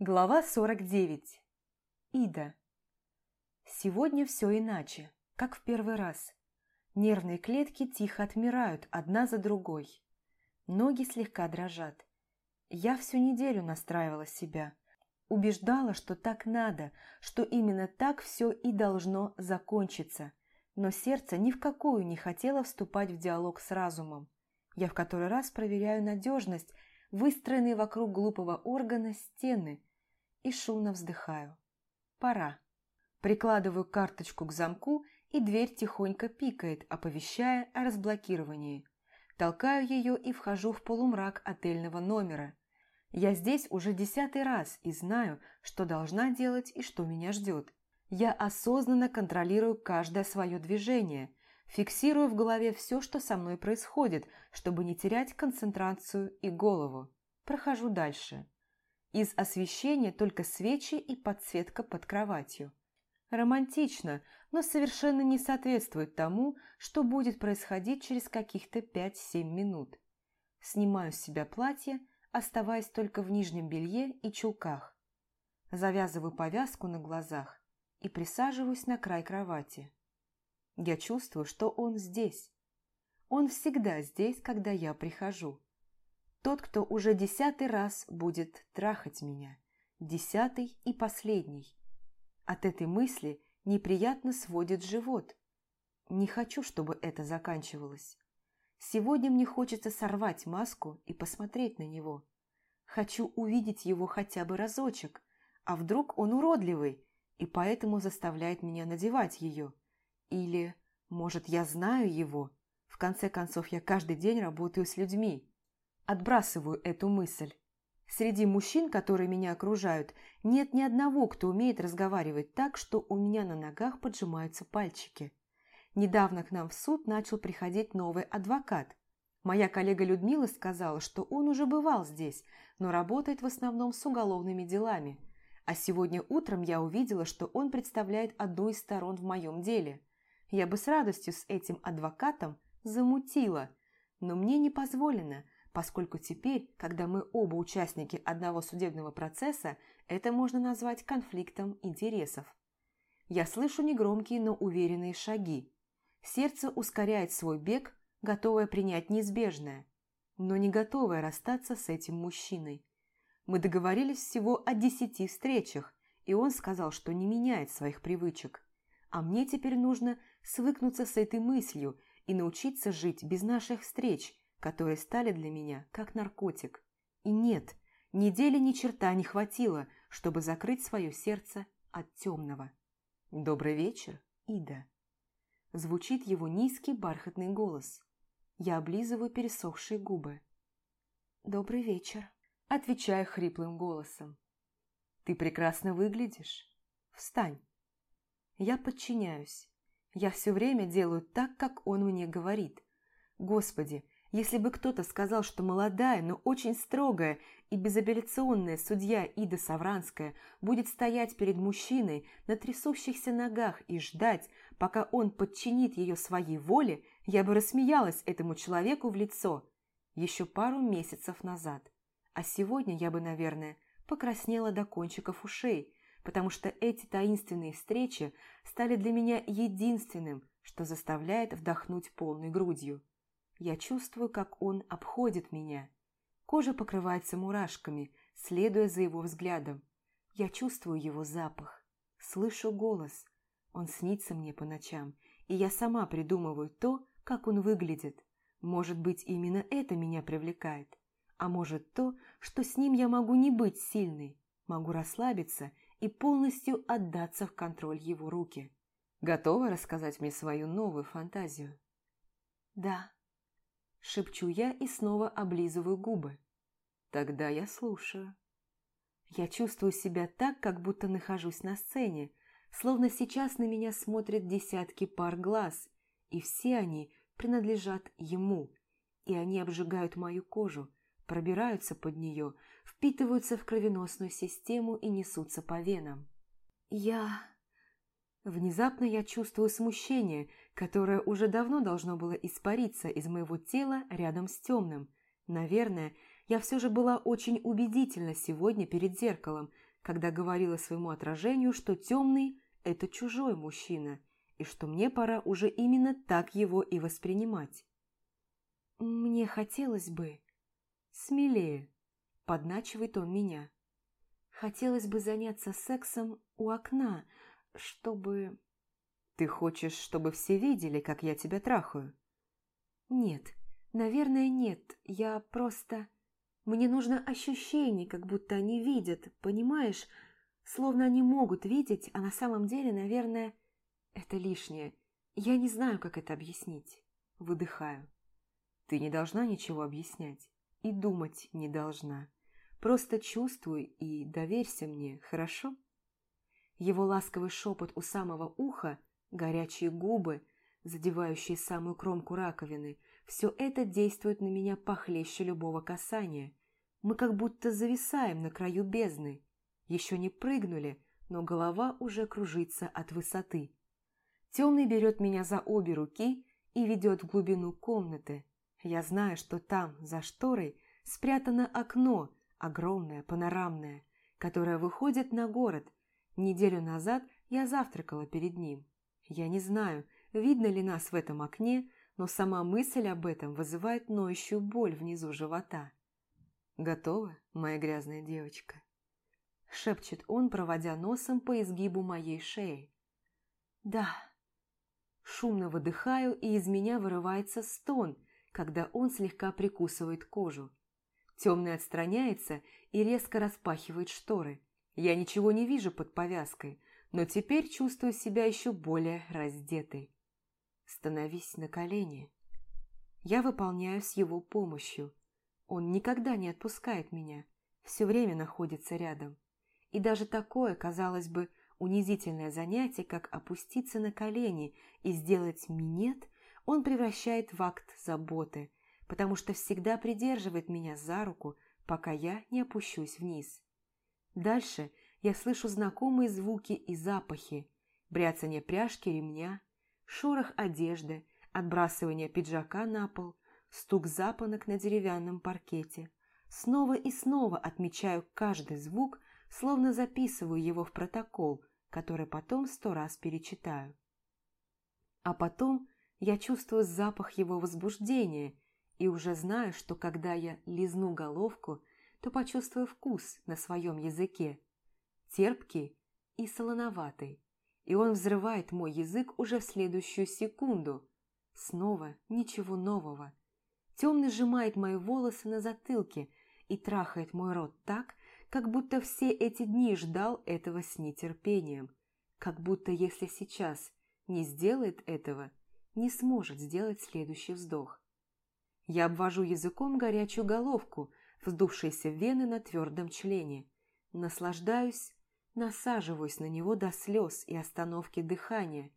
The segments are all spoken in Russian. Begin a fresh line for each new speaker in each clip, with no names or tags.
Глава 49. Ида. Сегодня все иначе, как в первый раз. Нервные клетки тихо отмирают одна за другой. Ноги слегка дрожат. Я всю неделю настраивала себя. Убеждала, что так надо, что именно так все и должно закончиться. Но сердце ни в какую не хотело вступать в диалог с разумом. Я в который раз проверяю надежность выстроенные вокруг глупого органа стены, и шумно вздыхаю. Пора. Прикладываю карточку к замку, и дверь тихонько пикает, оповещая о разблокировании. Толкаю ее и вхожу в полумрак отельного номера. Я здесь уже десятый раз и знаю, что должна делать и что меня ждет. Я осознанно контролирую каждое свое движение, Фиксирую в голове все, что со мной происходит, чтобы не терять концентрацию и голову. Прохожу дальше. Из освещения только свечи и подсветка под кроватью. Романтично, но совершенно не соответствует тому, что будет происходить через каких-то 5-7 минут. Снимаю с себя платье, оставаясь только в нижнем белье и чулках. Завязываю повязку на глазах и присаживаюсь на край кровати. Я чувствую, что он здесь. Он всегда здесь, когда я прихожу. Тот, кто уже десятый раз будет трахать меня. Десятый и последний. От этой мысли неприятно сводит живот. Не хочу, чтобы это заканчивалось. Сегодня мне хочется сорвать маску и посмотреть на него. Хочу увидеть его хотя бы разочек, а вдруг он уродливый и поэтому заставляет меня надевать ее. Или, может, я знаю его? В конце концов, я каждый день работаю с людьми. Отбрасываю эту мысль. Среди мужчин, которые меня окружают, нет ни одного, кто умеет разговаривать так, что у меня на ногах поджимаются пальчики. Недавно к нам в суд начал приходить новый адвокат. Моя коллега Людмила сказала, что он уже бывал здесь, но работает в основном с уголовными делами. А сегодня утром я увидела, что он представляет одну из сторон в моем деле – я бы с радостью с этим адвокатом замутила, но мне не позволено, поскольку теперь, когда мы оба участники одного судебного процесса, это можно назвать конфликтом интересов. Я слышу негромкие, но уверенные шаги. Сердце ускоряет свой бег, готовое принять неизбежное, но не готовое расстаться с этим мужчиной. Мы договорились всего о десяти встречах, и он сказал, что не меняет своих привычек. А мне теперь нужно свыкнуться с этой мыслью и научиться жить без наших встреч, которые стали для меня как наркотик. И нет, недели ни черта не хватило, чтобы закрыть свое сердце от темного. «Добрый вечер, Ида!» Звучит его низкий бархатный голос. Я облизываю пересохшие губы. «Добрый вечер», – отвечаю хриплым голосом. «Ты прекрасно выглядишь. Встань». Я подчиняюсь. Я все время делаю так, как он мне говорит. Господи, если бы кто-то сказал, что молодая, но очень строгая и безапелляционная судья Ида Савранская будет стоять перед мужчиной на трясущихся ногах и ждать, пока он подчинит ее своей воле, я бы рассмеялась этому человеку в лицо еще пару месяцев назад. А сегодня я бы, наверное, покраснела до кончиков ушей, потому что эти таинственные встречи стали для меня единственным, что заставляет вдохнуть полной грудью. Я чувствую, как он обходит меня. Кожа покрывается мурашками, следуя за его взглядом. Я чувствую его запах, слышу голос. Он снится мне по ночам, и я сама придумываю то, как он выглядит. Может быть, именно это меня привлекает. А может то, что с ним я могу не быть сильной, могу расслабиться и полностью отдаться в контроль его руки. Готова рассказать мне свою новую фантазию? Да. Шепчу я и снова облизываю губы. Тогда я слушаю. Я чувствую себя так, как будто нахожусь на сцене, словно сейчас на меня смотрят десятки пар глаз, и все они принадлежат ему, и они обжигают мою кожу, пробираются под нее, впитываются в кровеносную систему и несутся по венам. Я... Внезапно я чувствую смущение, которое уже давно должно было испариться из моего тела рядом с темным. Наверное, я все же была очень убедительна сегодня перед зеркалом, когда говорила своему отражению, что темный – это чужой мужчина, и что мне пора уже именно так его и воспринимать. «Мне хотелось бы...» «Смелее», – подначивает он меня. «Хотелось бы заняться сексом у окна, чтобы...» «Ты хочешь, чтобы все видели, как я тебя трахаю?» «Нет, наверное, нет. Я просто...» Мне нужно ощущение, как будто они видят, понимаешь? Словно они могут видеть, а на самом деле, наверное, это лишнее. Я не знаю, как это объяснить. Выдыхаю. Ты не должна ничего объяснять. И думать не должна. Просто чувствуй и доверься мне, хорошо? Его ласковый шепот у самого уха, горячие губы, задевающие самую кромку раковины – все это действует на меня похлеще любого касания. Мы как будто зависаем на краю бездны. Еще не прыгнули, но голова уже кружится от высоты. Темный берет меня за обе руки и ведет в глубину комнаты. Я знаю, что там, за шторой, спрятано окно, огромное, панорамное, которое выходит на город. Неделю назад я завтракала перед ним. Я не знаю, видно ли нас в этом окне, но сама мысль об этом вызывает ноющую боль внизу живота. «Готова, моя грязная девочка?» Шепчет он, проводя носом по изгибу моей шеи. «Да». Шумно выдыхаю, и из меня вырывается стон, когда он слегка прикусывает кожу. Темный отстраняется и резко распахивает шторы. Я ничего не вижу под повязкой, но теперь чувствую себя еще более раздетой. Становись на колени. Я выполняю с его помощью. Он никогда не отпускает меня, все время находится рядом. И даже такое, казалось бы, унизительное занятие, как опуститься на колени и сделать минет, он превращает в акт заботы, потому что всегда придерживает меня за руку, пока я не опущусь вниз. Дальше я слышу знакомые звуки и запахи, бряцание пряжки ремня, шорох одежды, отбрасывание пиджака на пол, стук запонок на деревянном паркете. Снова и снова отмечаю каждый звук, словно записываю его в протокол, который потом сто раз перечитаю. А потом я чувствую запах его возбуждения и уже знаю, что когда я лизну головку, то почувствую вкус на своем языке, терпкий и солоноватый и он взрывает мой язык уже в следующую секунду. Снова ничего нового. Темный сжимает мои волосы на затылке и трахает мой рот так, как будто все эти дни ждал этого с нетерпением. Как будто если сейчас не сделает этого, не сможет сделать следующий вздох. Я обвожу языком горячую головку, вздувшиеся вены на твердом члене. Наслаждаюсь насаживаюсь на него до слез и остановки дыхания,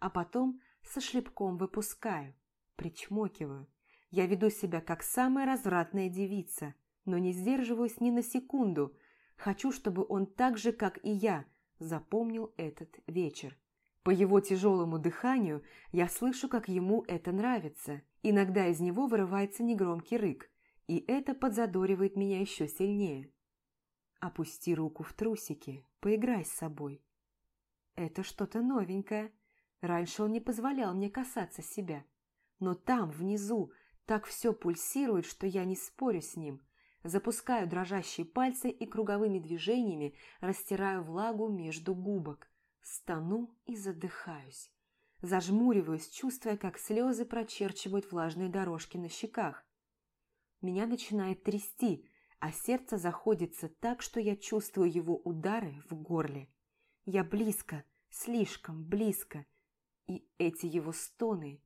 а потом со шлепком выпускаю, причмокиваю. Я веду себя как самая развратная девица, но не сдерживаюсь ни на секунду. Хочу, чтобы он так же, как и я, запомнил этот вечер. По его тяжелому дыханию я слышу, как ему это нравится. Иногда из него вырывается негромкий рык, и это подзадоривает меня еще сильнее. Опусти руку в трусики, поиграй с собой. Это что-то новенькое. Раньше он не позволял мне касаться себя. Но там, внизу, так все пульсирует, что я не спорю с ним. Запускаю дрожащие пальцы и круговыми движениями растираю влагу между губок. Стану и задыхаюсь. Зажмуриваюсь, чувствуя, как слезы прочерчивают влажные дорожки на щеках. Меня начинает трясти, а сердце заходится так, что я чувствую его удары в горле. Я близко, слишком близко, и эти его стоны,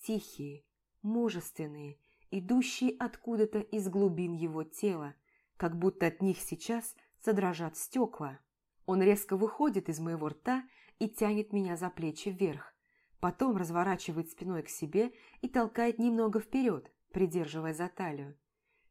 тихие, мужественные, идущие откуда-то из глубин его тела, как будто от них сейчас задрожат стекла. Он резко выходит из моего рта и тянет меня за плечи вверх, потом разворачивает спиной к себе и толкает немного вперед, придерживая за талию.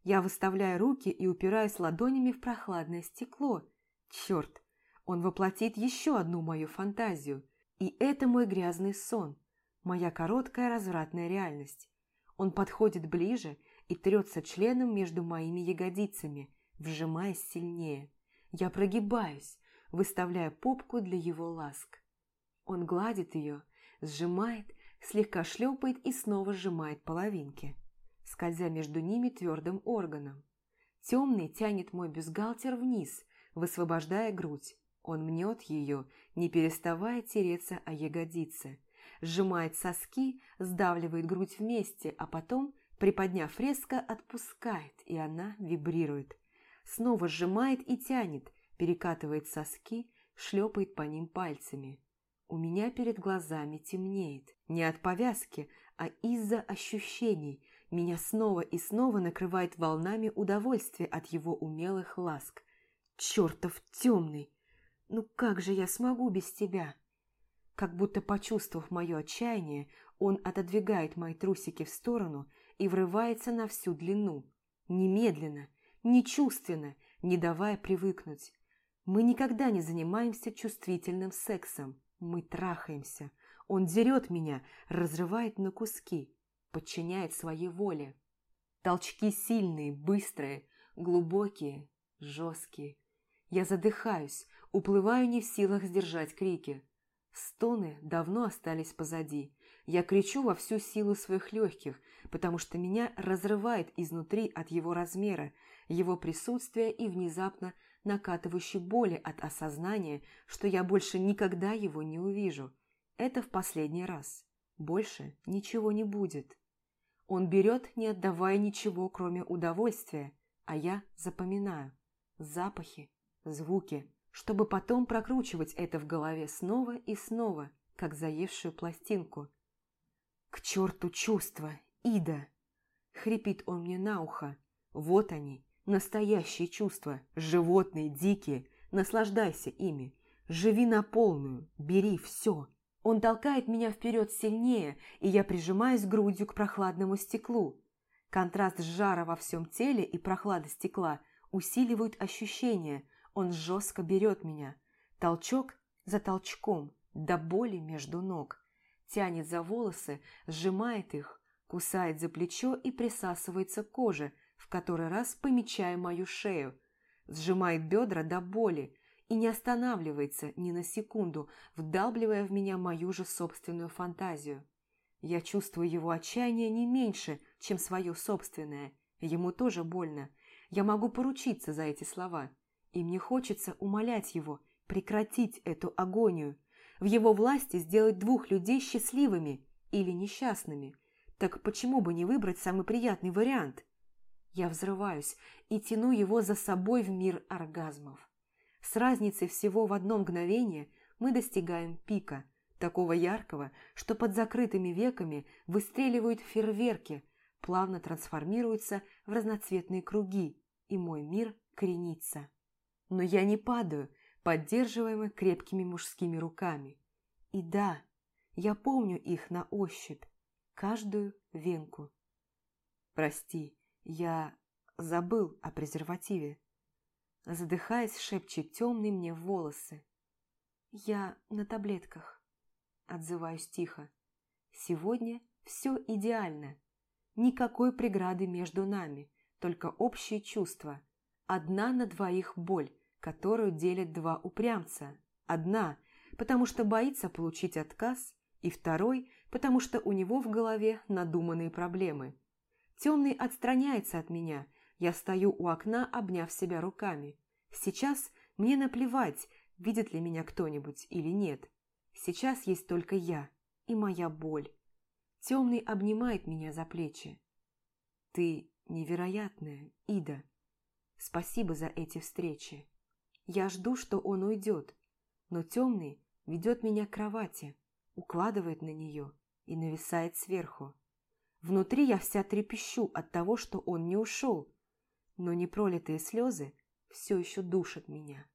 Я выставляю руки и упираюсь ладонями в прохладное стекло. Черт, он воплотит еще одну мою фантазию. И это мой грязный сон, моя короткая развратная реальность. Он подходит ближе, и трется членом между моими ягодицами, вжимаясь сильнее. Я прогибаюсь, выставляя попку для его ласк. Он гладит ее, сжимает, слегка шлепает и снова сжимает половинки, скользя между ними твердым органом. Темный тянет мой бюстгальтер вниз, высвобождая грудь. Он мнет ее, не переставая тереться о ягодицы. Сжимает соски, сдавливает грудь вместе, а потом, приподняв резко, отпускает, и она вибрирует. Снова сжимает и тянет, перекатывает соски, шлепает по ним пальцами. У меня перед глазами темнеет. Не от повязки, а из-за ощущений. Меня снова и снова накрывает волнами удовольствия от его умелых ласк. Чертов темный! Ну как же я смогу без тебя? Как будто почувствовав мое отчаяние, он отодвигает мои трусики в сторону и врывается на всю длину. Немедленно, нечувственно, не давая привыкнуть. Мы никогда не занимаемся чувствительным сексом. Мы трахаемся. Он дерет меня, разрывает на куски, подчиняет своей воле. Толчки сильные, быстрые, глубокие, жесткие. Я задыхаюсь, уплываю не в силах сдержать крики. Стоны давно остались позади. Я кричу во всю силу своих легких, потому что меня разрывает изнутри от его размера, его присутствия и внезапно накатывающей боли от осознания, что я больше никогда его не увижу. Это в последний раз. Больше ничего не будет. Он берет, не отдавая ничего, кроме удовольствия, а я запоминаю. Запахи, звуки, чтобы потом прокручивать это в голове снова и снова, как заевшую пластинку. «К черту чувства, Ида!» — хрипит он мне на ухо. «Вот они, Настоящие чувства, животные, дикие, наслаждайся ими. Живи на полную, бери все. Он толкает меня вперед сильнее, и я прижимаюсь грудью к прохладному стеклу. Контраст жара во всем теле и прохлада стекла усиливают ощущение. Он жестко берет меня. Толчок за толчком, до боли между ног. Тянет за волосы, сжимает их, кусает за плечо и присасывается к коже, в который раз помечая мою шею, сжимает бедра до боли и не останавливается ни на секунду, вдалбливая в меня мою же собственную фантазию. Я чувствую его отчаяние не меньше, чем свое собственное. Ему тоже больно. Я могу поручиться за эти слова. И мне хочется умолять его прекратить эту агонию. В его власти сделать двух людей счастливыми или несчастными. Так почему бы не выбрать самый приятный вариант? Я взрываюсь и тяну его за собой в мир оргазмов. С разницей всего в одно мгновение мы достигаем пика, такого яркого, что под закрытыми веками выстреливают фейерверки, плавно трансформируются в разноцветные круги, и мой мир кренится. Но я не падаю, поддерживаемый крепкими мужскими руками. И да, я помню их на ощупь, каждую венку. Прости, я забыл о презервативе. Задыхаясь, шепчет темный мне в волосы. Я на таблетках. Отзываюсь тихо. Сегодня все идеально. Никакой преграды между нами, только общее чувство. Одна на двоих боль, которую делят два упрямца. Одна, потому что боится получить отказ, и второй, потому что у него в голове надуманные проблемы. Темный отстраняется от меня. Я стою у окна, обняв себя руками. Сейчас мне наплевать, видит ли меня кто-нибудь или нет. Сейчас есть только я и моя боль. Темный обнимает меня за плечи. Ты невероятная, Ида. Спасибо за эти встречи. Я жду, что он уйдет, но темный ведет меня к кровати, укладывает на нее и нависает сверху. Внутри я вся трепещу от того, что он не ушел, но непролитые слезы все еще душат меня.